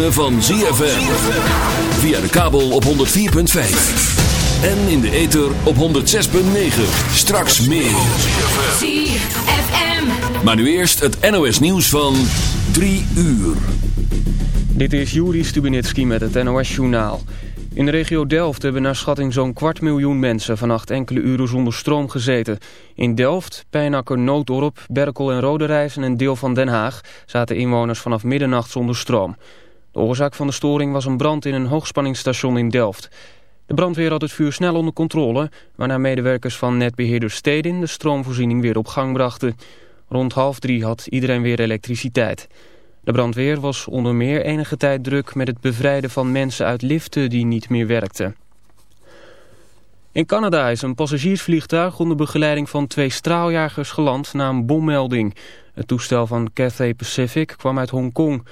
ritme van ZFM. Via de kabel op 104.5. En in de ether op 106.9. Straks meer. ZFM. Maar nu eerst het NOS nieuws van 3 uur. Dit is Juri Stubinitski met het NOS-journaal. In de regio Delft hebben naar schatting zo'n kwart miljoen mensen... vannacht enkele uren zonder stroom gezeten. In Delft, Pijnakker, Nooddorp, Berkel en Roderijs en een deel van Den Haag... zaten inwoners vanaf middernacht zonder stroom. De oorzaak van de storing was een brand in een hoogspanningsstation in Delft. De brandweer had het vuur snel onder controle... waarna medewerkers van netbeheerder Stedin de stroomvoorziening weer op gang brachten. Rond half drie had iedereen weer elektriciteit. De brandweer was onder meer enige tijd druk met het bevrijden van mensen uit liften die niet meer werkten. In Canada is een passagiersvliegtuig onder begeleiding van twee straaljagers geland na een bommelding. Het toestel van Cathay Pacific kwam uit Hongkong.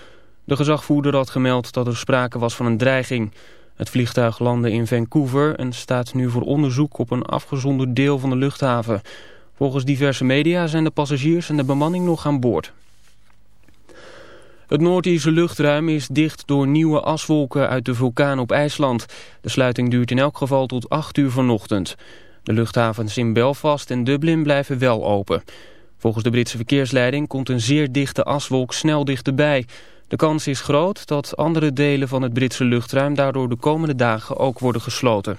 De gezagvoerder had gemeld dat er sprake was van een dreiging. Het vliegtuig landde in Vancouver en staat nu voor onderzoek op een afgezonderd deel van de luchthaven. Volgens diverse media zijn de passagiers en de bemanning nog aan boord. Het Noord-Ierse luchtruim is dicht door nieuwe aswolken uit de vulkaan op IJsland. De sluiting duurt in elk geval tot 8 uur vanochtend. De luchthavens in Belfast en Dublin blijven wel open. Volgens de Britse verkeersleiding komt een zeer dichte aswolk snel dichterbij. De kans is groot dat andere delen van het Britse luchtruim daardoor de komende dagen ook worden gesloten.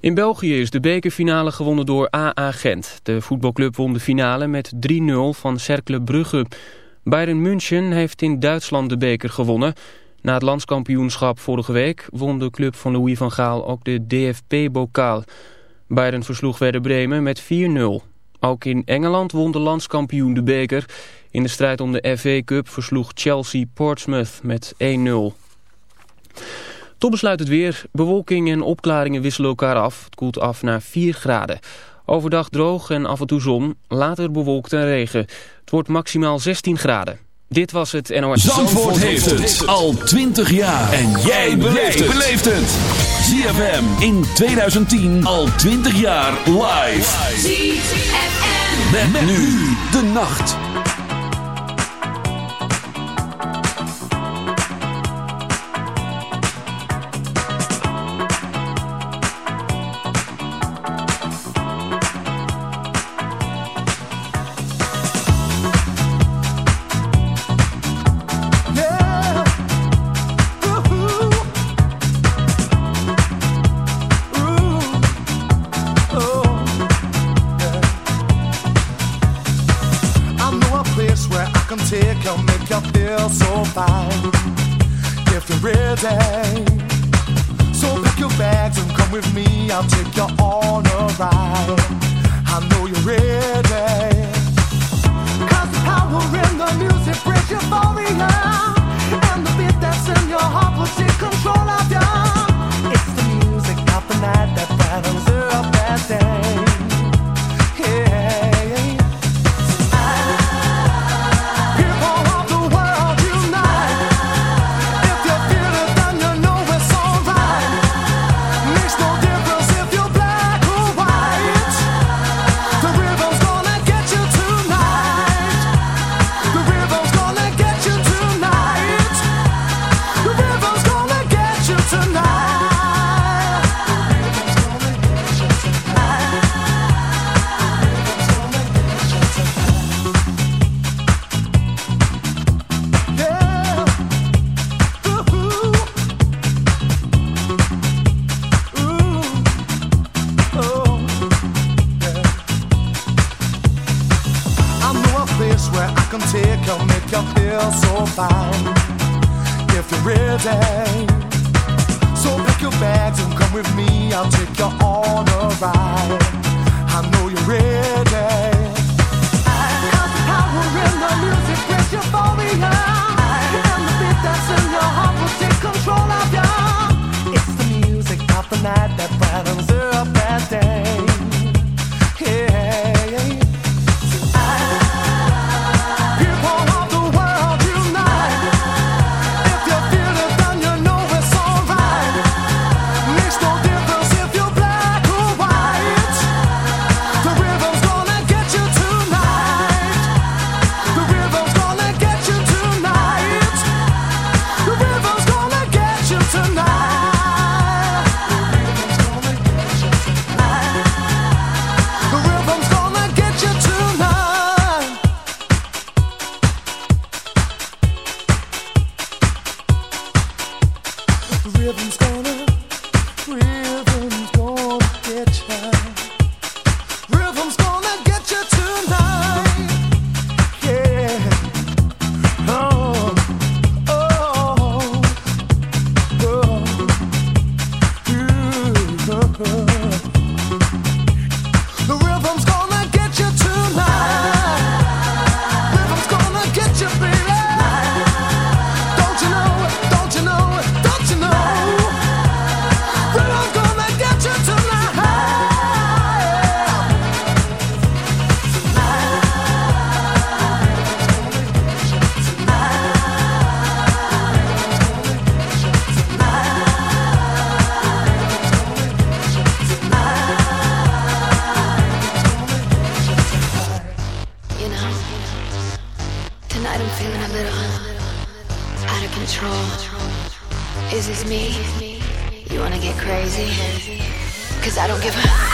In België is de bekerfinale gewonnen door AA Gent. De voetbalclub won de finale met 3-0 van Cercle Brugge. Bayern München heeft in Duitsland de beker gewonnen. Na het landskampioenschap vorige week won de club van Louis van Gaal ook de DFB-bokaal. Bayern versloeg Werder Bremen met 4-0. Ook in Engeland won de landskampioen de beker. In de strijd om de FA Cup versloeg Chelsea Portsmouth met 1-0. Tot besluit het weer. Bewolking en opklaringen wisselen elkaar af. Het koelt af naar 4 graden. Overdag droog en af en toe zon. Later bewolkt en regen. Het wordt maximaal 16 graden. Dit was het NOS. Zandvoort heeft het al 20 jaar. En jij beleeft het. ZFM in 2010 al 20 jaar live. ZFM. Met, nu de nacht. Come take her, make her feel so fine if you're ready. So pick your bags and come with me. I'll take you on a ride. I know you're ready. I have the power in the music with euphoria. I am the beat that's in your heart will take control of you. It's the music of the night that brightens. Cause I don't give a.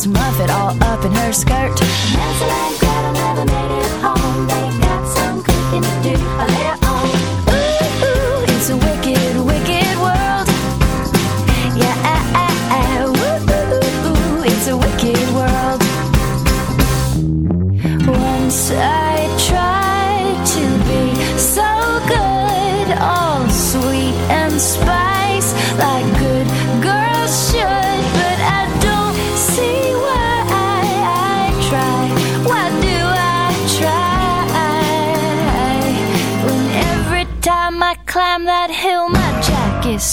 Miss Muffet all up in her skirt. Hansel and Gretel never made it home. They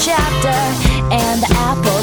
Chapter, and the apple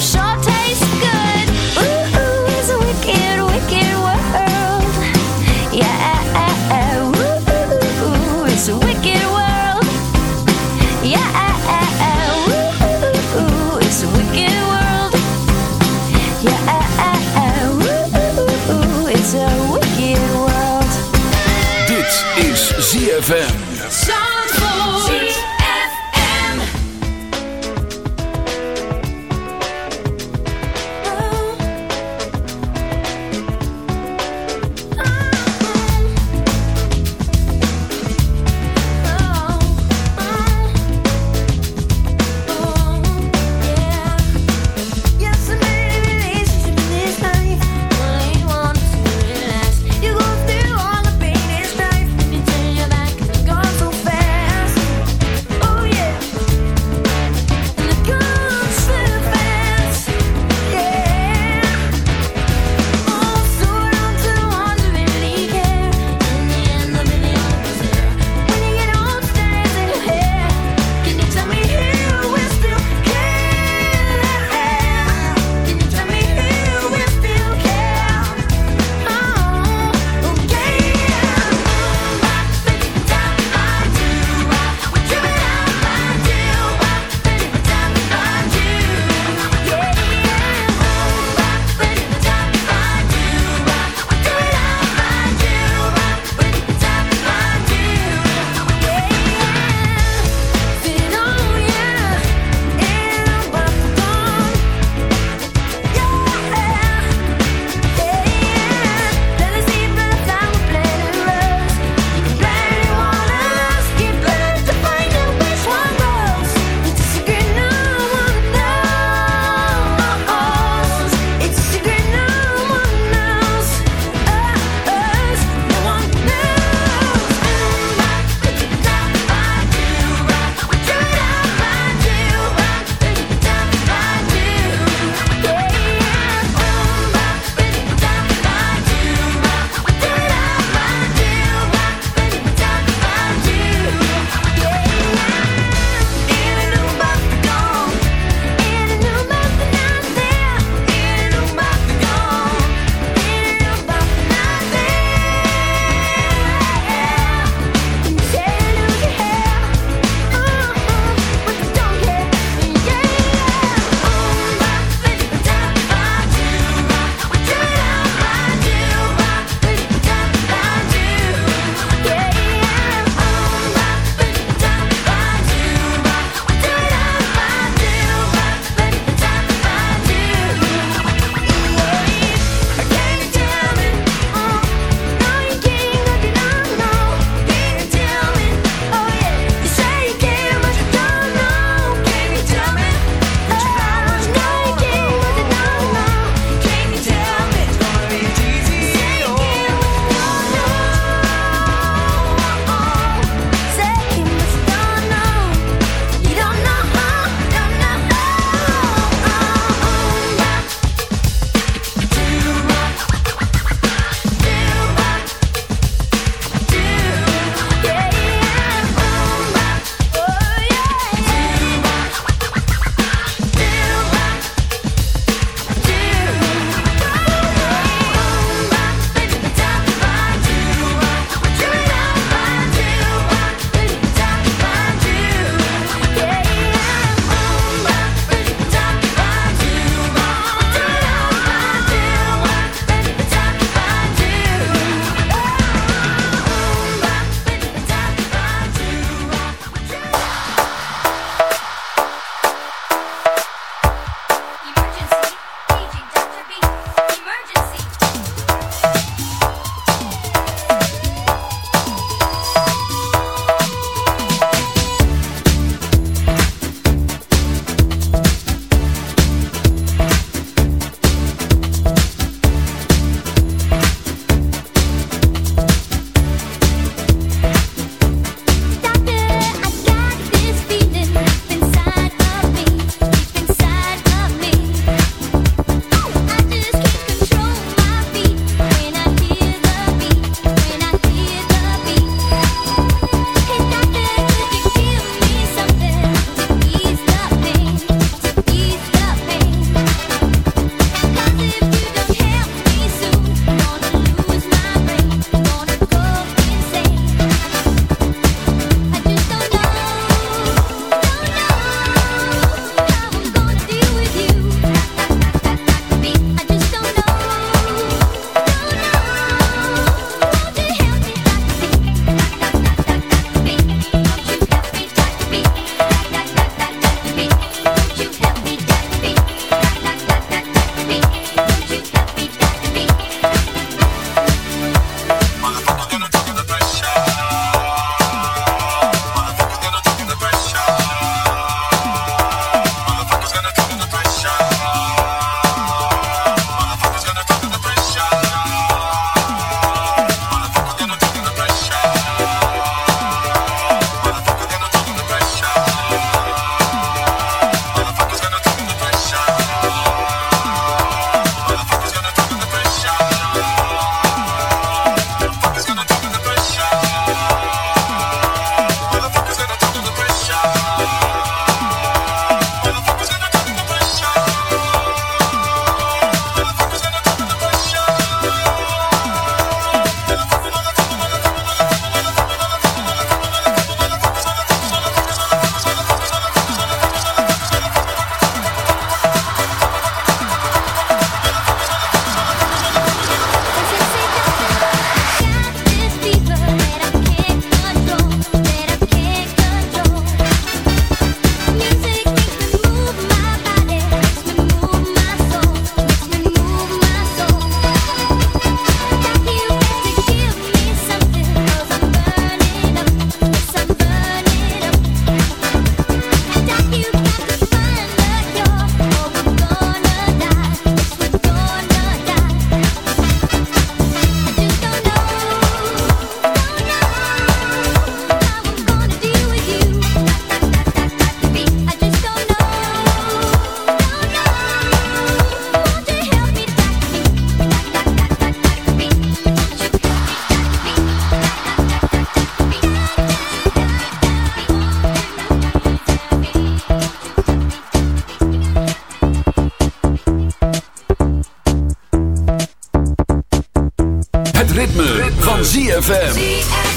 ritme, van ZFM.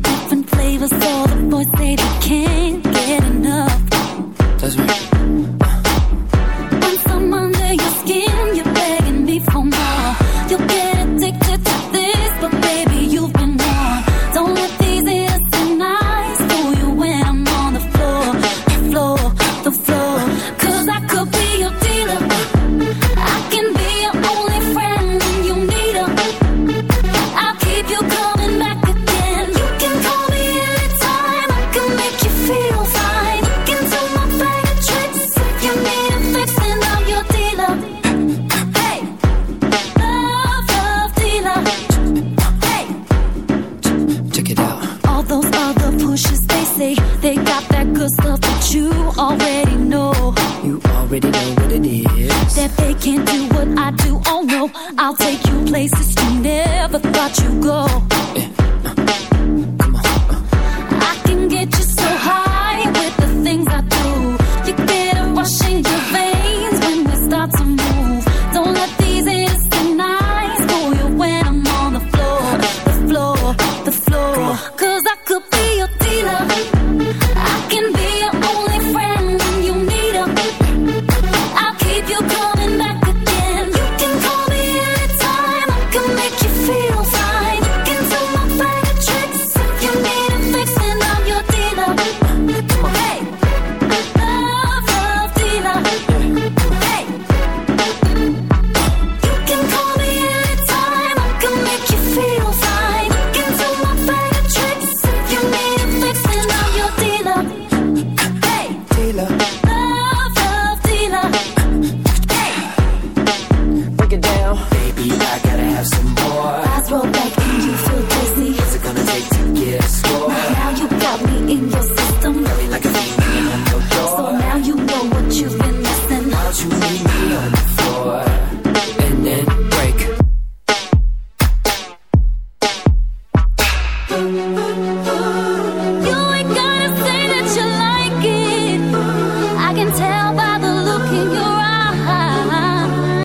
different flavors so the boys say they can't get enough. That's.